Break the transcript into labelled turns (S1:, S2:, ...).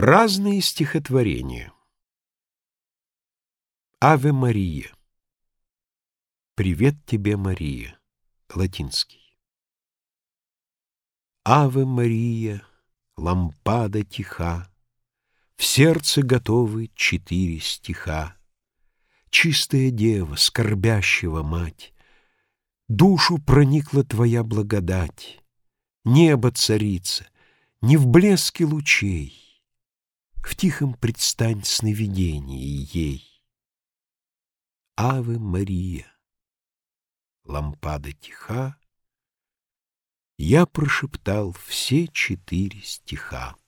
S1: Разные стихотворения. Аве Мария. Привет тебе, Мария. Латинский. Аве Мария, лампада тиха, В сердце готовы четыре стиха. Чистая дева, скорбящего мать, Душу проникла твоя благодать, Небо царица, не в блеске лучей, в тихом предстань сновидении ей. Аве Мария, лампада тиха, Я прошептал все четыре стиха.